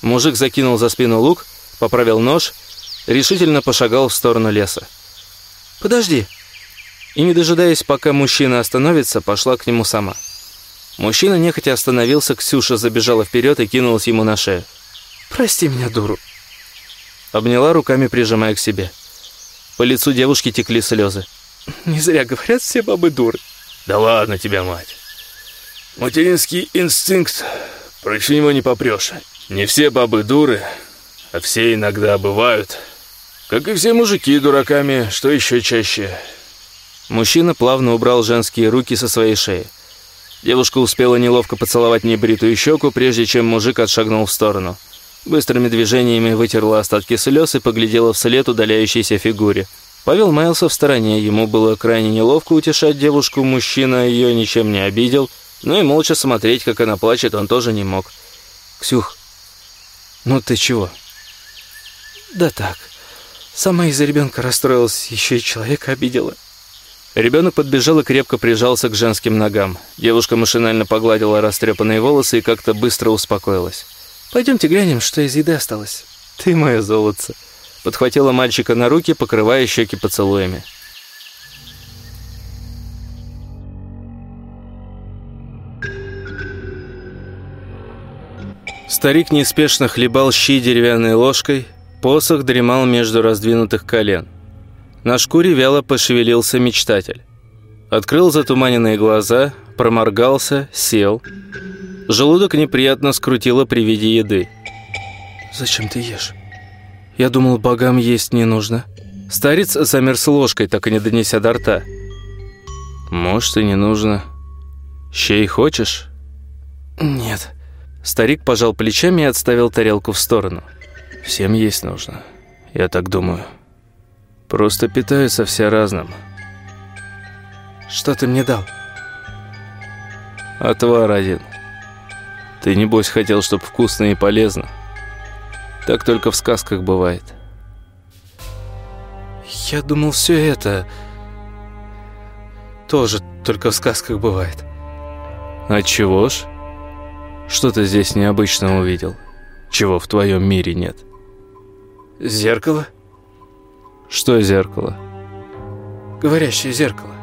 Мужик закинул за спину лук, поправил нож, решительно пошагал в сторону леса. «Подожди!» И, не дожидаясь, пока мужчина остановится, пошла к нему сама. Мужчина нехотя остановился, Ксюша забежала вперед и кинулась ему на шею. «Прости меня, дуру». Обняла руками, прижимая к себе. По лицу девушки текли слезы. «Не зря говорят, все бабы дуры». «Да ладно тебя, мать. Материнский инстинкт, против него не попрешь. Не все бабы дуры, а все иногда бывают. Как и все мужики дураками, что еще чаще». Мужчина плавно убрал женские руки со своей шеи. Девушка успела неловко поцеловать небритую щеку, прежде чем мужик отшагнул в сторону. Быстрыми движениями вытерла остатки слез и поглядела вслед удаляющейся фигуре. Павел маялся в стороне, ему было крайне неловко утешать девушку, мужчина ее ничем не обидел, но и молча смотреть, как она плачет, он тоже не мог. «Ксюх, ну ты чего?» «Да так, сама из-за ребенка расстроилась, еще и человека обидела». Ребенок подбежал и крепко прижался к женским ногам. Девушка машинально погладила растрепанные волосы и как-то быстро успокоилась. «Пойдемте глянем, что из еды осталось». «Ты мое золотце». Подхватила мальчика на руки, покрывая щеки поцелуями. Старик неспешно хлебал щи деревянной ложкой, посох дремал между раздвинутых колен. На шкуре вяло пошевелился мечтатель. Открыл затуманенные глаза, проморгался, сел. Желудок неприятно скрутило при виде еды. «Зачем ты ешь? Я думал, богам есть не нужно». Старец замер с ложкой, так и не донеся до рта. «Может, и не нужно. Щей хочешь?» «Нет». Старик пожал плечами и отставил тарелку в сторону. «Всем есть нужно. Я так думаю». Просто питаются все разным. Что ты мне дал? Отвар один. Ты, небось, хотел, чтоб вкусно и полезно. Так только в сказках бывает. Я думал, все это тоже только в сказках бывает. А чего ж? Что ты здесь необычно увидел? Чего в твоем мире нет? Зеркало? Что зеркало? Говорящее зеркало.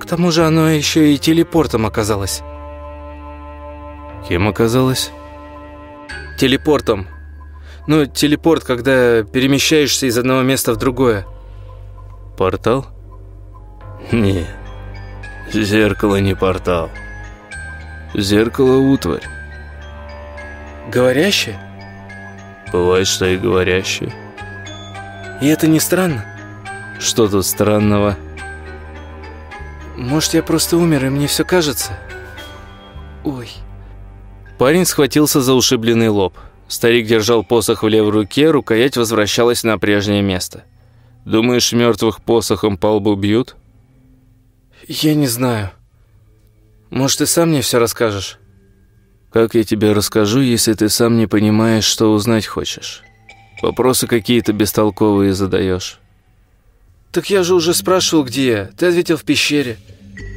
К тому же оно еще и телепортом оказалось. Кем оказалось? Телепортом. Ну, телепорт, когда перемещаешься из одного места в другое. Портал? Не, зеркало не портал. Зеркало утварь. Говорящее? Бывает, что и говорящее. И это не странно? Что тут странного? Может, я просто умер, и мне все кажется? Ой. Парень схватился за ушибленный лоб. Старик держал посох в левой руке, рукоять возвращалась на прежнее место. «Думаешь, мертвых посохом по лбу бьют?» «Я не знаю. Может, ты сам мне все расскажешь?» «Как я тебе расскажу, если ты сам не понимаешь, что узнать хочешь? Вопросы какие-то бестолковые задаешь». «Так я же уже спрашивал, где я. Ты ответил в пещере».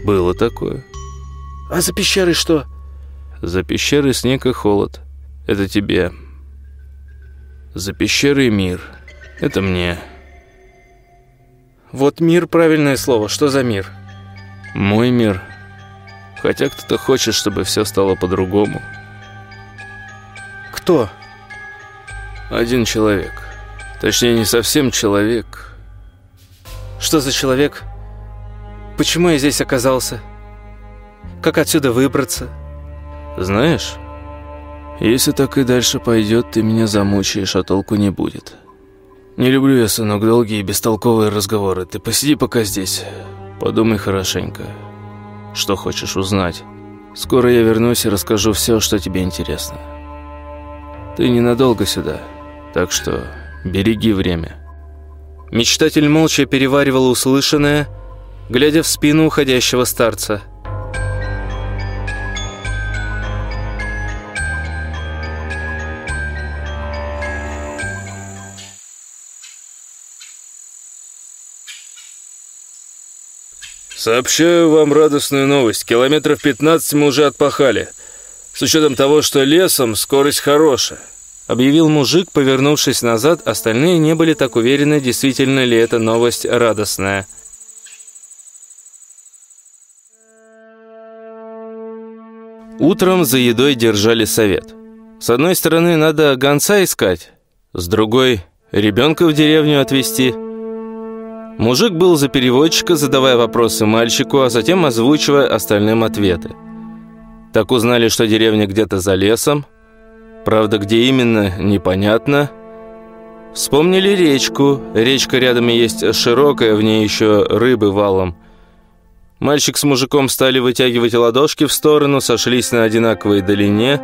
«Было такое». «А за пещерой что?» «За пещерой снег и холод. Это тебе. За пещерой мир. Это мне». «Вот мир – правильное слово. Что за мир?» «Мой мир. Хотя кто-то хочет, чтобы все стало по-другому». «Кто?» «Один человек. Точнее, не совсем человек». «Что за человек? Почему я здесь оказался? Как отсюда выбраться?» «Знаешь, если так и дальше пойдет, ты меня замучаешь, а толку не будет. Не люблю я, сынок, долгие и бестолковые разговоры. Ты посиди пока здесь». Подумай хорошенько, что хочешь узнать. Скоро я вернусь и расскажу все, что тебе интересно. Ты ненадолго сюда, так что береги время». Мечтатель молча переваривал услышанное, глядя в спину уходящего старца. Сообщаю вам радостную новость. Километров 15 мы уже отпахали. С учетом того, что лесом скорость хорошая. Объявил мужик, повернувшись назад, остальные не были так уверены, действительно ли эта новость радостная. Утром за едой держали совет. С одной стороны, надо гонца искать, с другой – ребенка в деревню отвезти. Мужик был за переводчика, задавая вопросы мальчику, а затем озвучивая остальным ответы. Так узнали, что деревня где-то за лесом. Правда, где именно, непонятно. Вспомнили речку. Речка рядом есть широкая, в ней еще рыбы валом. Мальчик с мужиком стали вытягивать ладошки в сторону, сошлись на одинаковой долине.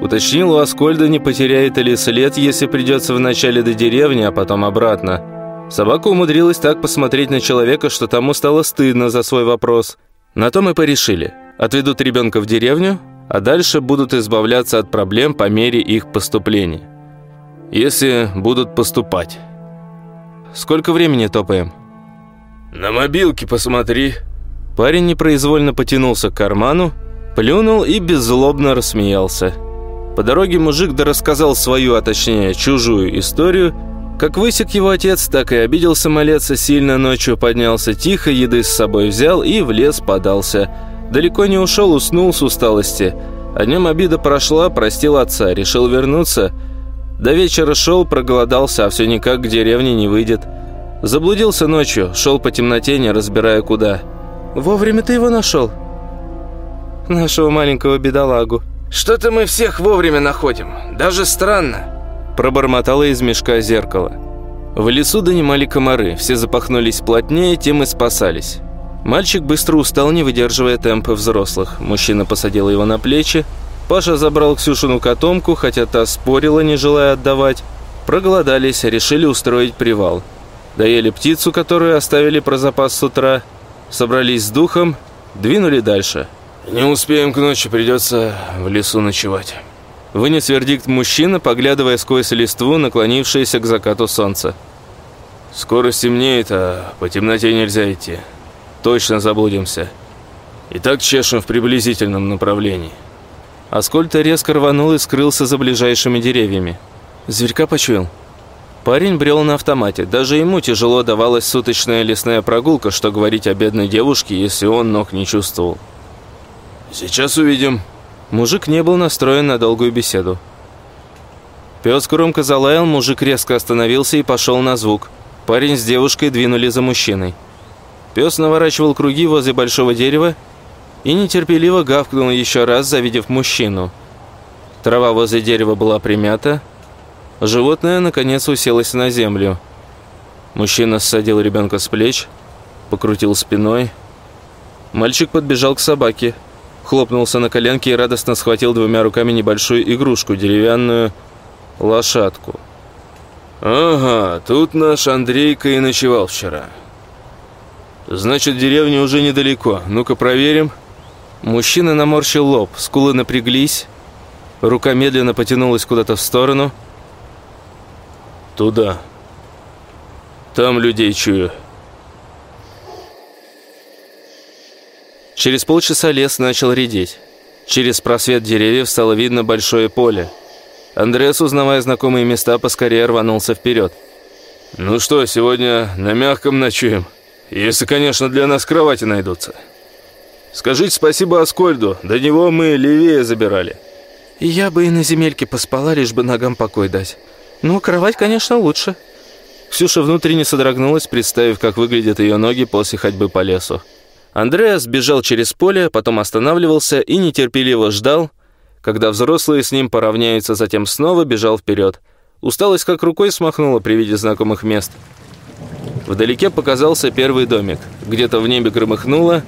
Уточнил у Аскольда, не потеряет ли след, если придется вначале до деревни, а потом обратно. Собака умудрилась так посмотреть на человека, что тому стало стыдно за свой вопрос. На том и порешили. Отведут ребенка в деревню, а дальше будут избавляться от проблем по мере их поступления. Если будут поступать. Сколько времени топаем? На мобилке посмотри. Парень непроизвольно потянулся к карману, плюнул и беззлобно рассмеялся. По дороге мужик дорассказал свою, а точнее чужую историю. Как высек его отец, так и обиделся малец, сильно ночью поднялся тихо, еды с собой взял и в лес подался. Далеко не ушел, уснул с усталости. О нем обида прошла, простил отца, решил вернуться. До вечера шел, проголодался, а все никак к деревне не выйдет. Заблудился ночью, шел по темноте, не разбирая куда. «Вовремя ты его нашел?» «Нашего маленького бедолагу». «Что-то мы всех вовремя находим. Даже странно». Пробормотало из мешка зеркало. В лесу донимали комары, все запахнулись плотнее, тем и спасались. Мальчик быстро устал, не выдерживая темпа взрослых. Мужчина посадил его на плечи. Паша забрал Ксюшину котомку, хотя та спорила, не желая отдавать. Проголодались, решили устроить привал. Доели птицу, которую оставили про запас с утра. собрались с духом, двинули дальше. «Не успеем к ночи, придется в лесу ночевать». Вынес вердикт мужчина, поглядывая сквозь листву, наклонившееся к закату солнца. «Скоро стемнеет, а по темноте нельзя идти. Точно заблудимся. И так чешем в приблизительном направлении». Аскольд резко рванул и скрылся за ближайшими деревьями. Зверька почуял. Парень брел на автомате. Даже ему тяжело давалась суточная лесная прогулка, что говорить о бедной девушке, если он ног не чувствовал. «Сейчас увидим». Мужик не был настроен на долгую беседу. Пес громко залаял, мужик резко остановился и пошел на звук. Парень с девушкой двинули за мужчиной. Пес наворачивал круги возле большого дерева и нетерпеливо гавкнул еще раз, завидев мужчину. Трава возле дерева была примята, Животное, наконец, уселось на землю. Мужчина ссадил ребенка с плеч, покрутил спиной. Мальчик подбежал к собаке, хлопнулся на коленки и радостно схватил двумя руками небольшую игрушку, деревянную лошадку. «Ага, тут наш Андрейка и ночевал вчера. Значит, деревня уже недалеко. Ну-ка проверим». Мужчина наморщил лоб, скулы напряглись, рука медленно потянулась куда-то в сторону – Туда. Там людей чую. Через полчаса лес начал редеть. Через просвет деревьев стало видно большое поле. Андреас, узнавая знакомые места, поскорее рванулся вперед. «Ну что, сегодня на мягком ночуем. Если, конечно, для нас кровати найдутся. Скажите спасибо Аскольду, до него мы левее забирали». «Я бы и на земельке поспала, лишь бы ногам покой дать». «Ну, кровать, конечно, лучше». Ксюша внутренне содрогнулась, представив, как выглядят ее ноги после ходьбы по лесу. Андреас бежал через поле, потом останавливался и нетерпеливо ждал, когда взрослые с ним поравняются, затем снова бежал вперед. Усталость как рукой смахнула при виде знакомых мест. Вдалеке показался первый домик. Где-то в небе громыхнуло,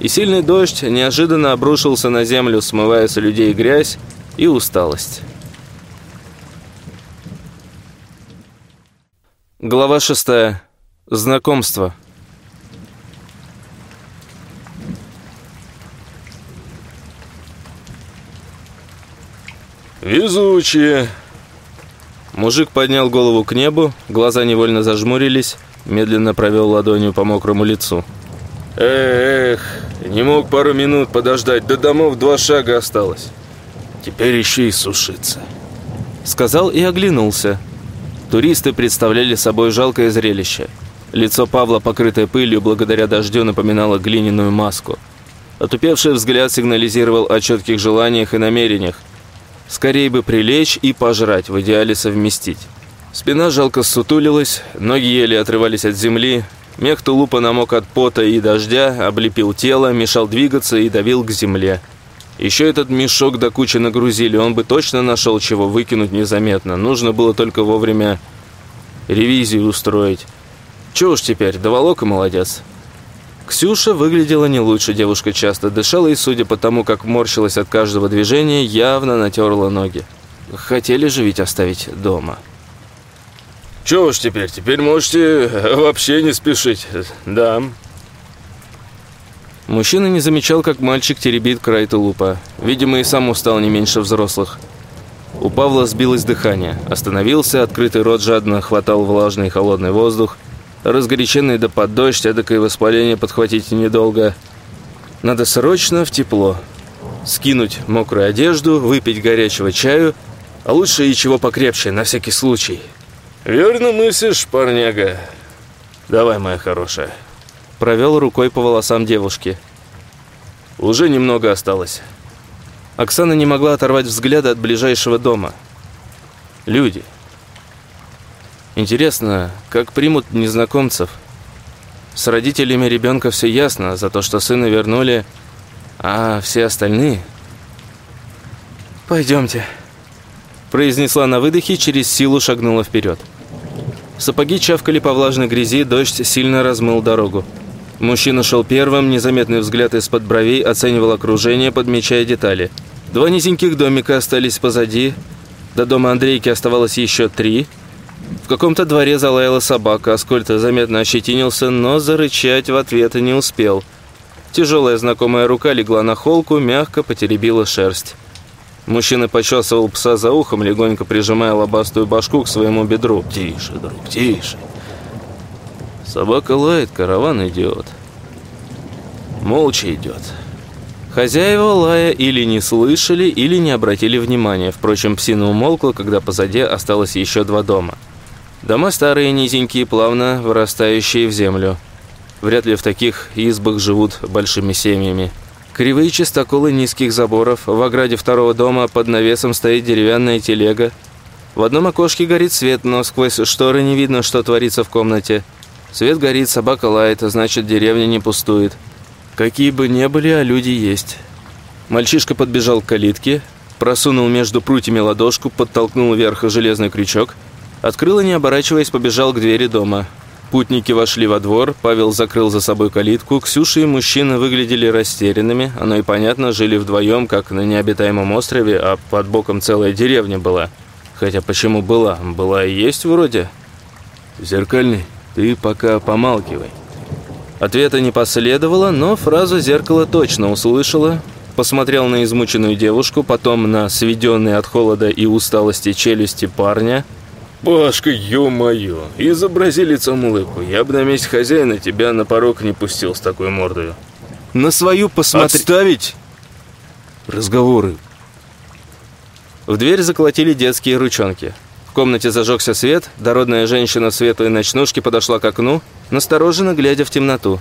и сильный дождь неожиданно обрушился на землю, смывая с людей грязь и усталость. Глава шестая. Знакомство. «Везучие!» Мужик поднял голову к небу, глаза невольно зажмурились, медленно провел ладонью по мокрому лицу. «Эх, не мог пару минут подождать, до домов два шага осталось. Теперь еще и сушиться», — сказал и оглянулся. Туристы представляли собой жалкое зрелище. Лицо Павла, покрытое пылью, благодаря дождю, напоминало глиняную маску. Отупевший взгляд сигнализировал о четких желаниях и намерениях. Скорее бы прилечь и пожрать, в идеале совместить. Спина жалко ссутулилась, ноги еле отрывались от земли, мех тулупа намок от пота и дождя, облепил тело, мешал двигаться и давил к земле. Еще этот мешок до кучи нагрузили, он бы точно нашел, чего выкинуть незаметно. Нужно было только вовремя ревизию устроить. Чего уж теперь, доволок и молодец. Ксюша выглядела не лучше, девушка часто дышала и, судя по тому, как морщилась от каждого движения, явно натерла ноги. Хотели же ведь оставить дома. Чего уж теперь, теперь можете вообще не спешить, да. Мужчина не замечал, как мальчик теребит край тулупа. Видимо, и сам устал не меньше взрослых. У Павла сбилось дыхание. Остановился, открытый рот жадно хватал влажный и холодный воздух. Разгоряченный да под дождь, эдакое воспаление подхватить недолго. Надо срочно в тепло. Скинуть мокрую одежду, выпить горячего чаю, а лучше и чего покрепче, на всякий случай. «Верно мыслишь, парняга. Давай, моя хорошая». Провел рукой по волосам девушки. Уже немного осталось. Оксана не могла оторвать взгляда от ближайшего дома. Люди. Интересно, как примут незнакомцев? С родителями ребенка все ясно, за то, что сына вернули, а все остальные... «Пойдемте», – произнесла на выдохе, через силу шагнула вперед. Сапоги чавкали по влажной грязи, дождь сильно размыл дорогу. Мужчина шел первым, незаметный взгляд из-под бровей оценивал окружение, подмечая детали. Два низеньких домика остались позади, до дома Андрейки оставалось еще три. В каком-то дворе залаяла собака, Аскольд заметно ощетинился, но зарычать в ответ не успел. Тяжелая знакомая рука легла на холку, мягко потеребила шерсть. Мужчина почесывал пса за ухом, легонько прижимая лобастую башку к своему бедру. «Тише, друг, тише!» Собака лает, караван идет. Молча идет. Хозяева лая или не слышали, или не обратили внимания. Впрочем, псина умолкла, когда позади осталось еще два дома. Дома старые, низенькие, плавно вырастающие в землю. Вряд ли в таких избах живут большими семьями. Кривые чистоколы низких заборов. В ограде второго дома под навесом стоит деревянная телега. В одном окошке горит свет, но сквозь шторы не видно, что творится в комнате. Свет горит, собака лает, значит, деревня не пустует. Какие бы ни были, а люди есть. Мальчишка подбежал к калитке, просунул между прутьями ладошку, подтолкнул вверх железный крючок, открыл и, не оборачиваясь, побежал к двери дома. Путники вошли во двор, Павел закрыл за собой калитку, Ксюша и мужчина выглядели растерянными, оно и понятно, жили вдвоем, как на необитаемом острове, а под боком целая деревня была. Хотя почему была? Была и есть вроде. «Зеркальный, ты пока помалкивай», Ответа не последовало, но фразу зеркало точно услышала. Посмотрел на измученную девушку, потом на сведенные от холода и усталости челюсти парня. «Пашка, ё-моё, изобрази лицом улыбку. Я бы на месте хозяина тебя на порог не пустил с такой мордой». «На свою посмотри...» «Отставить!» «Разговоры». В дверь заколотили детские ручонки комнате зажегся свет, дородная женщина в светлой ночнушке подошла к окну, настороженно глядя в темноту.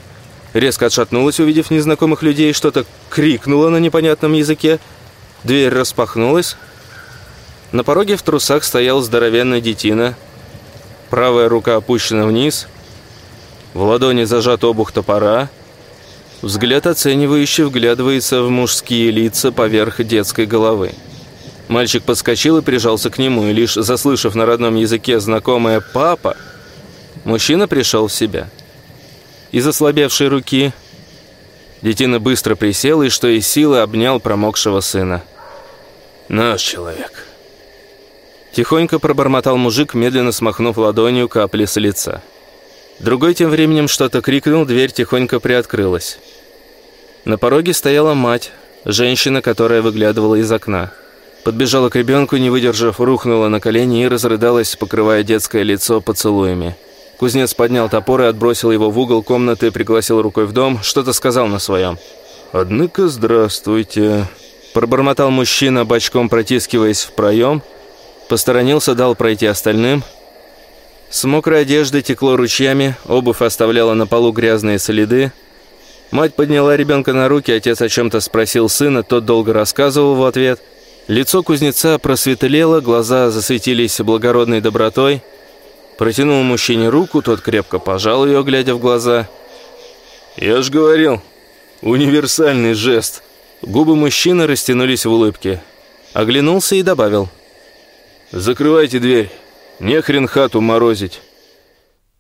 Резко отшатнулась, увидев незнакомых людей, что-то крикнула на непонятном языке. Дверь распахнулась. На пороге в трусах стоял здоровенный детина. Правая рука опущена вниз. В ладони зажат обух топора. Взгляд оценивающий вглядывается в мужские лица поверх детской головы. Мальчик подскочил и прижался к нему, и лишь заслышав на родном языке знакомое «папа», мужчина пришел в себя. Из ослабевшей руки детина быстро присел и, что из силы, обнял промокшего сына. «Наш человек». Тихонько пробормотал мужик, медленно смахнув ладонью капли с лица. Другой тем временем что-то крикнул, дверь тихонько приоткрылась. На пороге стояла мать, женщина, которая выглядывала из окна. Подбежала к ребенку, не выдержав, рухнула на колени и разрыдалась, покрывая детское лицо поцелуями. Кузнец поднял топор и отбросил его в угол комнаты, пригласил рукой в дом, что-то сказал на своем. «Однако, здравствуйте», – пробормотал мужчина, бочком протискиваясь в проем, посторонился, дал пройти остальным. С мокрой одежды текло ручьями, обувь оставляла на полу грязные следы. Мать подняла ребенка на руки, отец о чем-то спросил сына, тот долго рассказывал в ответ – Лицо кузнеца просветлело, глаза засветились благородной добротой. Протянул мужчине руку, тот крепко пожал ее, глядя в глаза. «Я ж говорил, универсальный жест». Губы мужчины растянулись в улыбке. Оглянулся и добавил. «Закрывайте дверь, не хрен хату морозить».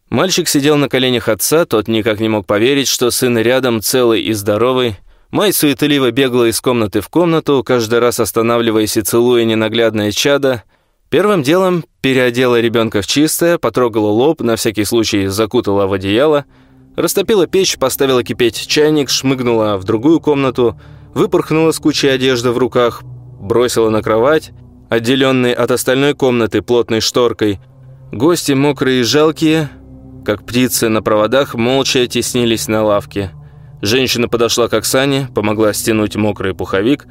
Мальчик сидел на коленях отца, тот никак не мог поверить, что сын рядом целый и здоровый, Май суетливо бегала из комнаты в комнату, каждый раз останавливаясь и целуя ненаглядное чадо. Первым делом переодела ребенка в чистое, потрогала лоб, на всякий случай закутала в одеяло, растопила печь, поставила кипеть чайник, шмыгнула в другую комнату, выпорхнула с кучей одежды в руках, бросила на кровать, отделенной от остальной комнаты плотной шторкой. Гости, мокрые и жалкие, как птицы на проводах, молча теснились на лавке – Женщина подошла к Оксане, помогла стянуть мокрый пуховик.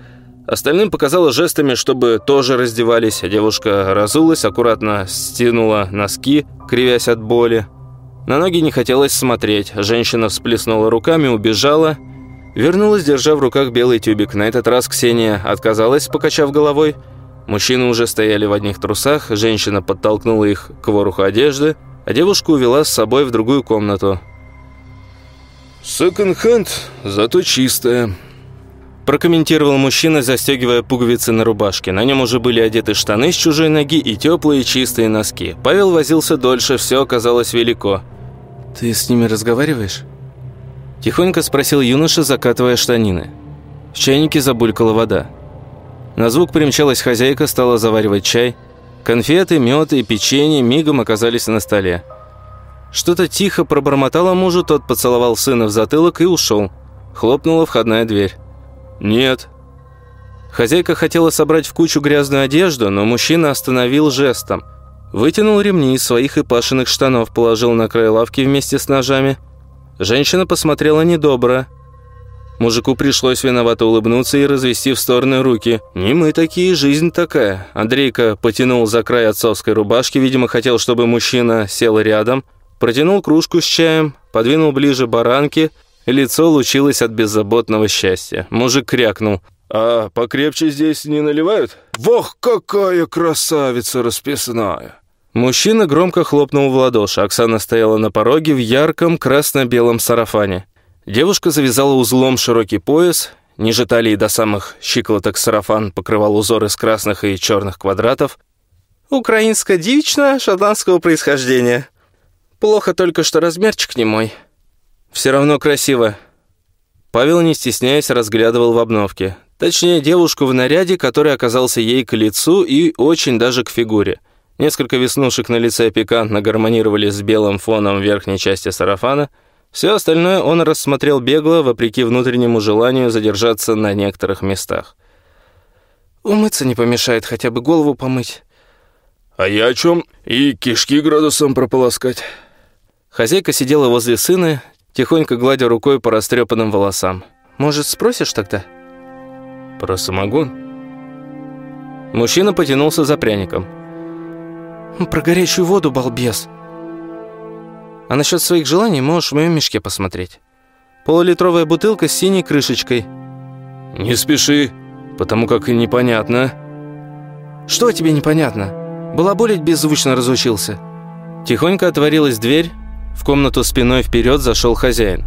Остальным показала жестами, чтобы тоже раздевались. Девушка разулась, аккуратно стянула носки, кривясь от боли. На ноги не хотелось смотреть. Женщина всплеснула руками, убежала. Вернулась, держа в руках белый тюбик. На этот раз Ксения отказалась, покачав головой. Мужчины уже стояли в одних трусах. Женщина подтолкнула их к воруху одежды, а девушку увела с собой в другую комнату. «Секонд-хенд, зато чистая», прокомментировал мужчина, застегивая пуговицы на рубашке. На нем уже были одеты штаны с чужой ноги и теплые чистые носки. Павел возился дольше, все оказалось велико. «Ты с ними разговариваешь?» Тихонько спросил юноша, закатывая штанины. В чайнике забулькала вода. На звук примчалась хозяйка, стала заваривать чай. Конфеты, мед и печенье мигом оказались на столе. Что-то тихо пробормотало мужу, тот поцеловал сына в затылок и ушел. Хлопнула входная дверь. «Нет». Хозяйка хотела собрать в кучу грязную одежду, но мужчина остановил жестом. Вытянул ремни из своих и Пашиных штанов, положил на край лавки вместе с ножами. Женщина посмотрела недобро. Мужику пришлось виновато улыбнуться и развести в стороны руки. «Не мы такие, жизнь такая». Андрейка потянул за край отцовской рубашки, видимо, хотел, чтобы мужчина сел рядом. Протянул кружку с чаем, подвинул ближе баранки. Лицо лучилось от беззаботного счастья. Мужик крякнул. «А покрепче здесь не наливают?» «Вох, какая красавица расписная!» Мужчина громко хлопнул в ладоши. Оксана стояла на пороге в ярком красно-белом сарафане. Девушка завязала узлом широкий пояс, ниже талии до самых щиколоток сарафан покрывал узор из красных и черных квадратов. «Украинско-девичная шотландского происхождения. Плохо только, что размерчик не мой. Все равно красиво». Павел, не стесняясь, разглядывал в обновке. Точнее, девушку в наряде, который оказался ей к лицу и очень даже к фигуре. Несколько веснушек на лице пикантно гармонировали с белым фоном верхней части сарафана – все остальное он рассмотрел бегло, вопреки внутреннему желанию задержаться на некоторых местах. «Умыться не помешает, хотя бы голову помыть». «А я о чем? И кишки градусом прополоскать». Хозяйка сидела возле сына, тихонько гладя рукой по растрепанным волосам. «Может, спросишь тогда?» «Про самогон?» Мужчина потянулся за пряником. «Про горячую воду, балбес!» А насчет своих желаний можешь в моем мешке посмотреть. Полулитровая бутылка с синей крышечкой. Не спеши, потому как непонятно. Что тебе непонятно? Балаболить беззвучно разучился. Тихонько отворилась дверь. В комнату спиной вперед зашел хозяин.